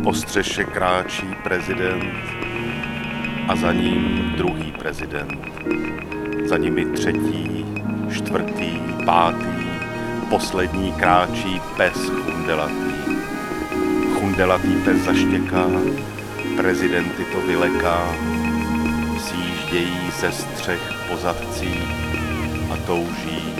Po střeše kráčí prezident a za ním druhý prezident. Za nimi třetí, čtvrtý, pátý, poslední kráčí pes chundelatý. Chundelatý pes zaštěká, prezidenty to vyleká, sjíždějí ze střech pozadcí a touží.